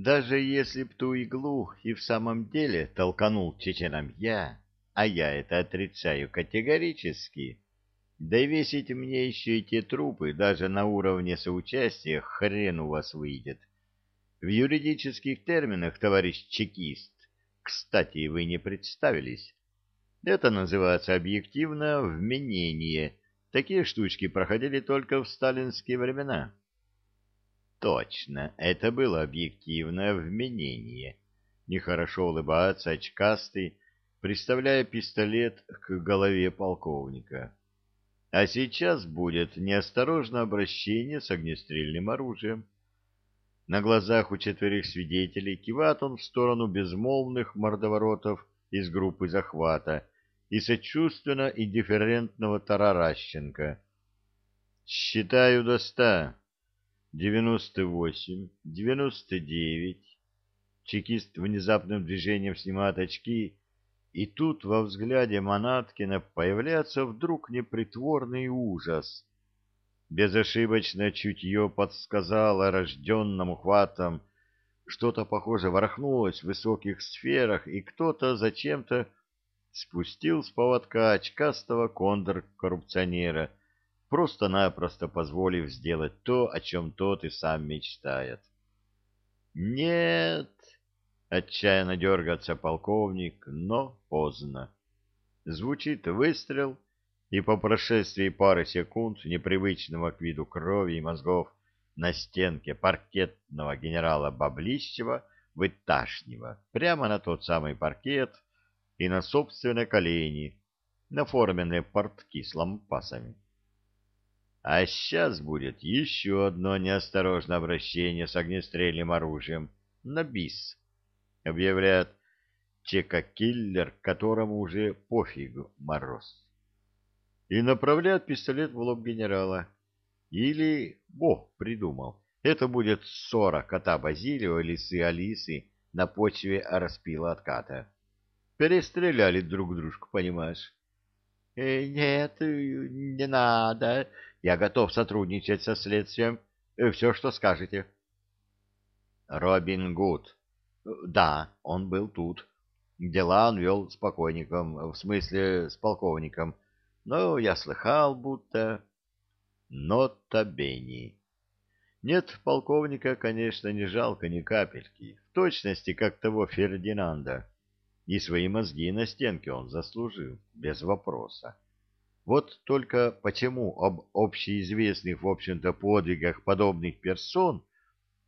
Даже если б ту иглу и в самом деле толканул чеченам я, а я это отрицаю категорически, да весить мне еще и те трупы даже на уровне соучастия хрен у вас выйдет. В юридических терминах, товарищ чекист, кстати, вы не представились. Это называется объективно вменение. Такие штучки проходили только в сталинские времена. Точно, это было объективное вменение. Нехорошо улыбаться очкастый, приставляя пистолет к голове полковника. А сейчас будет неосторожное обращение с огнестрельным оружием. На глазах у четверых свидетелей кивает он в сторону безмолвных мордоворотов из группы захвата и сочувственно индифферентного Тараращенко. «Считаю до ста. Девяносто восемь, девяносто девять». Чекист внезапным движением снимает очки, и тут во взгляде Манаткина появляется вдруг непритворный ужас — Безошибочное чутье подсказало рожденному хватом, что-то похоже ворохнулось в высоких сферах, и кто-то зачем-то спустил с поводка очкастого кондор-коррупционера, просто-напросто позволив сделать то, о чем тот и сам мечтает. «Нет!» — отчаянно дергается полковник, но поздно. Звучит выстрел — и по прошествии пары секунд непривычного к виду крови и мозгов на стенке паркетного генерала Баблищева выташнего прямо на тот самый паркет и на собственные колени, наформенные портки с лампасами. А сейчас будет еще одно неосторожное обращение с огнестрельным оружием на бис, объявляет чека-киллер, которому уже пофиг мороз и направляет пистолет в лоб генерала. Или Бог придумал. Это будет ссора кота Базилио и лисы Алисы на почве распила отката. Перестреляли друг дружку, понимаешь? Э, нет, не надо. Я готов сотрудничать со следствием. Э, все, что скажете. Робин Гуд. Да, он был тут. Дела он вел с покойником, в смысле с полковником. Но я слыхал, будто... Нота Бенни. Нет, полковника, конечно, не жалко ни капельки, в точности, как того Фердинанда. И свои мозги на стенке он заслужил, без вопроса. Вот только почему об общеизвестных, в общем-то, подвигах подобных персон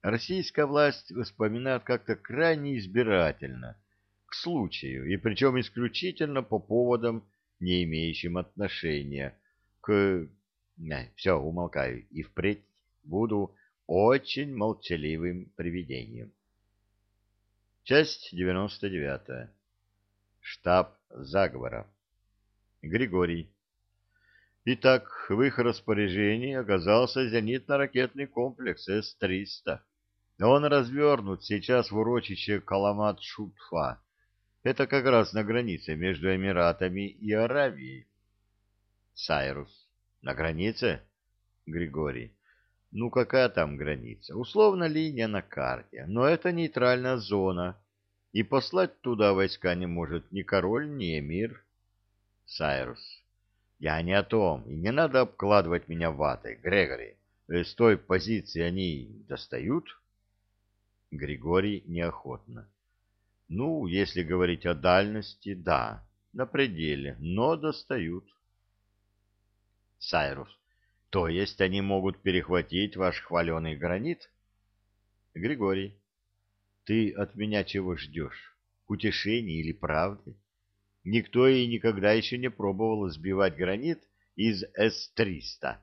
российская власть вспоминает как-то крайне избирательно, к случаю, и причем исключительно по поводам не имеющим отношения к... Все, умолкаю, и впредь буду очень молчаливым привидением. Часть 99. Штаб заговора. Григорий. Итак, в их распоряжении оказался зенитно-ракетный комплекс С-300. Он развернут сейчас в урочище Каламат-Шутфа, это как раз на границе между Эмиратами и Аравией. Сайрус. На границе? Григорий. Ну, какая там граница? Условно линия на карте, но это нейтральная зона, и послать туда войска не может ни король, ни эмир. Сайрус. Я не о том, и не надо обкладывать меня ватой, Грегори. Э, с той позиции они достают? Григорий неохотно. Ну, если говорить о дальности, да, на пределе, но достают. Сайрус. То есть они могут перехватить ваш хваленый гранит? Григорий. Ты от меня чего ждешь? Утешения или правды? Никто и никогда еще не пробовал сбивать гранит из С-300.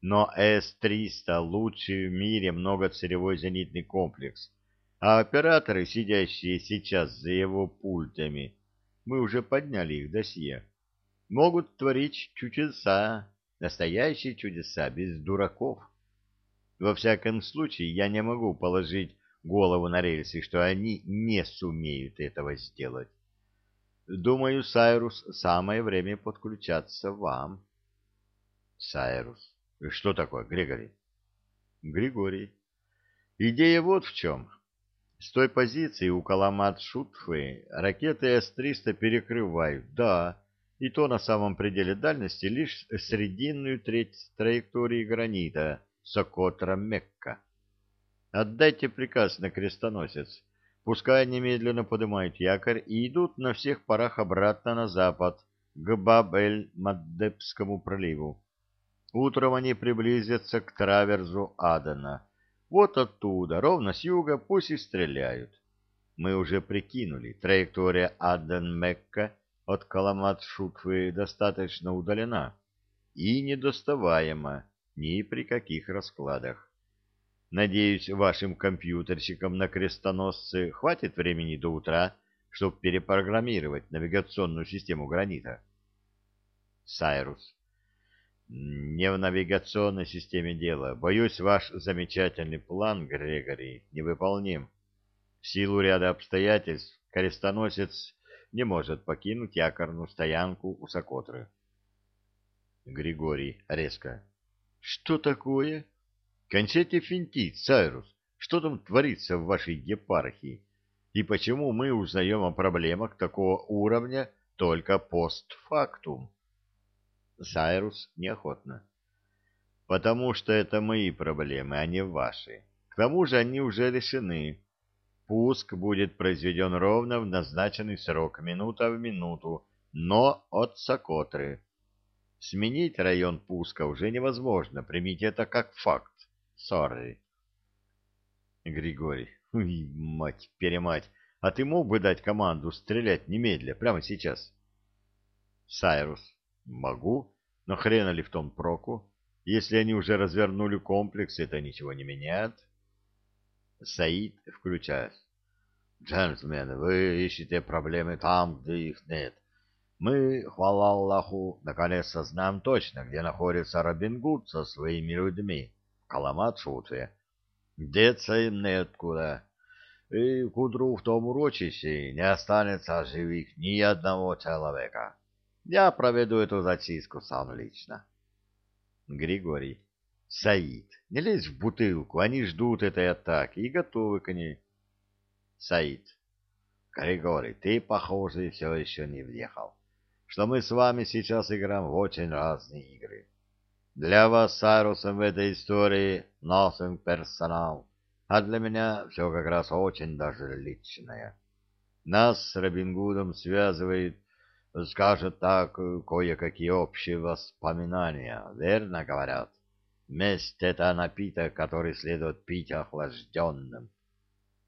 Но С-300 лучший в мире многоцелевой зенитный комплекс — а операторы, сидящие сейчас за его пультами, мы уже подняли их досье, могут творить чудеса, настоящие чудеса, без дураков. Во всяком случае, я не могу положить голову на рельсы, что они не сумеют этого сделать. Думаю, Сайрус, самое время подключаться вам. Сайрус. Что такое, Григорий? Григорий. Идея вот в чем. С той позиции у Каламат-Шутфы ракеты С-300 перекрывают, да, и то на самом пределе дальности лишь срединную треть траектории гранита Сокотра-Мекка. Отдайте приказ на крестоносец. Пускай немедленно поднимают якорь и идут на всех парах обратно на запад, к Баб-эль-Маддебскому проливу. Утром они приблизятся к траверзу Адена. Вот оттуда, ровно с юга, пусть и стреляют. Мы уже прикинули, траектория Аден-Мекка от Каламат-Шутфы достаточно удалена и недоставаема ни при каких раскладах. Надеюсь, вашим компьютерщикам на крестоносце хватит времени до утра, чтобы перепрограммировать навигационную систему гранита. Сайрус. Не в навигационной системе дело. Боюсь, ваш замечательный план, Грегори, невыполним. В силу ряда обстоятельств крестоносец не может покинуть якорную стоянку у Сокотры. Григорий резко. Что такое? Кончайте финтить, Сайрус. Что там творится в вашей епархии? И почему мы узнаем о проблемах такого уровня только постфактум? Сайрус неохотно. Потому что это мои проблемы, а не ваши. К тому же они уже решены. Пуск будет произведен ровно в назначенный срок, минута в минуту, но от Сокотры. Сменить район пуска уже невозможно, примите это как факт. Сорри. Григорий, Ой, мать-перемать, а ты мог бы дать команду стрелять немедля, прямо сейчас? Сайрус, Могу, но хрена ли в том проку? Если они уже развернули комплекс, это ничего не меняет. Саид, включаясь. Джентльмены, вы ищете проблемы там, где их нет. Мы, хвала Аллаху, наконец-то знаем точно, где находится Робин Гуд со своими людьми в Каламат-Шутве. Деться им неоткуда. И к утру в том урочище не останется живых ни одного человека. Я проведу эту зачистку сам лично. Григорий. Саид, не лезь в бутылку, они ждут этой атаки и готовы к ней. Саид. Григорий, ты, похоже, все еще не въехал, что мы с вами сейчас играем в очень разные игры. Для вас с Айрусом в этой истории nothing персонал, а для меня все как раз очень даже личное. Нас с Робин Гудом связывает скажет так, кое-какие общие воспоминания, верно говорят? Месть — это напиток, который следует пить охлажденным.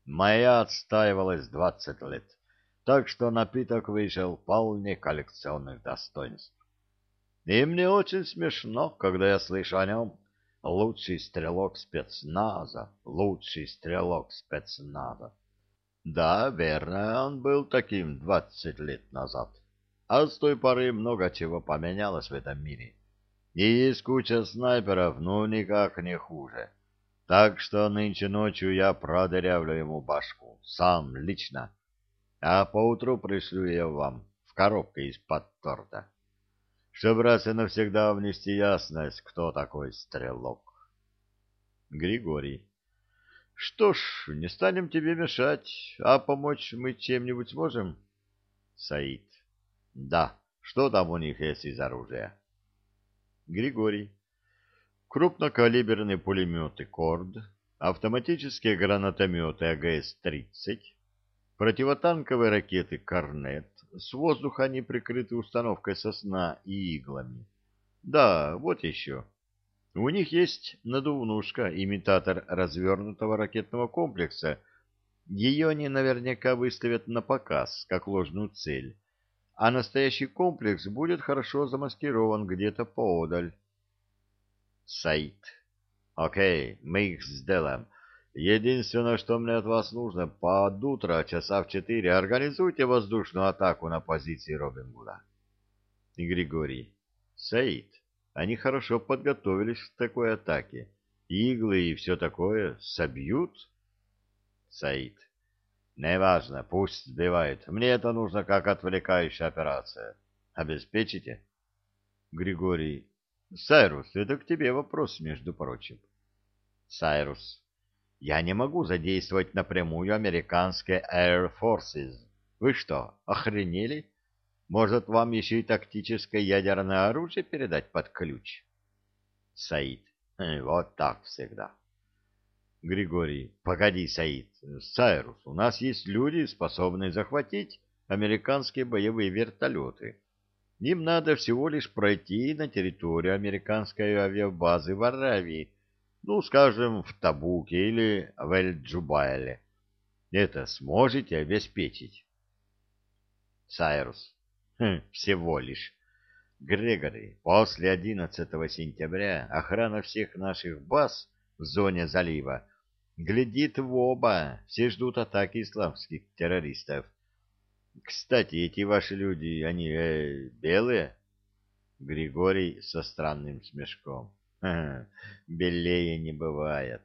Моя отстаивалась двадцать лет, так что напиток вышел вполне коллекционных достоинств. И мне очень смешно, когда я слышу о нем. Лучший стрелок спецназа, лучший стрелок спецназа. Да, верно, он был таким двадцать лет назад. А с той поры много чего поменялось в этом мире. И есть куча снайперов, ну никак не хуже. Так что нынче ночью я продырявлю ему башку, сам, лично. А поутру пришлю ее вам в коробке из-под торта. Чтобы раз и навсегда внести ясность, кто такой стрелок. Григорий. Что ж, не станем тебе мешать, а помочь мы чем-нибудь сможем? Саид. Да, что там у них есть из оружия? Григорий. Крупнокалиберные пулеметы «Корд», автоматические гранатометы АГС-30, противотанковые ракеты «Корнет», с воздуха они прикрыты установкой сосна и иглами. Да, вот еще. У них есть надувнушка, имитатор развернутого ракетного комплекса. Ее они наверняка выставят на показ, как ложную цель а настоящий комплекс будет хорошо замаскирован где-то поодаль. Сайт. Окей, мы их сделаем. Единственное, что мне от вас нужно, под утро, часа в четыре, организуйте воздушную атаку на позиции Робин Григорий. Саид, они хорошо подготовились к такой атаке. Иглы и все такое собьют? Саид. Неважно, пусть сбивает. Мне это нужно как отвлекающая операция. Обеспечите? Григорий. Сайрус, это к тебе вопрос, между прочим. Сайрус. Я не могу задействовать напрямую американские Air Forces. Вы что, охренели? Может, вам еще и тактическое ядерное оружие передать под ключ? Саид. «Э, вот так всегда. Григорий. Погоди, Саид. Сайрус, у нас есть люди, способные захватить американские боевые вертолеты. Им надо всего лишь пройти на территорию американской авиабазы в Аравии, ну, скажем, в Табуке или в Эль-Джубайле. Это сможете обеспечить? Сайрус. Хм, всего лишь. Грегори, после 11 сентября охрана всех наших баз в зоне залива глядит в оба, все ждут атаки исламских террористов. Кстати, эти ваши люди, они э, белые? Григорий со странным смешком. Белее не бывает.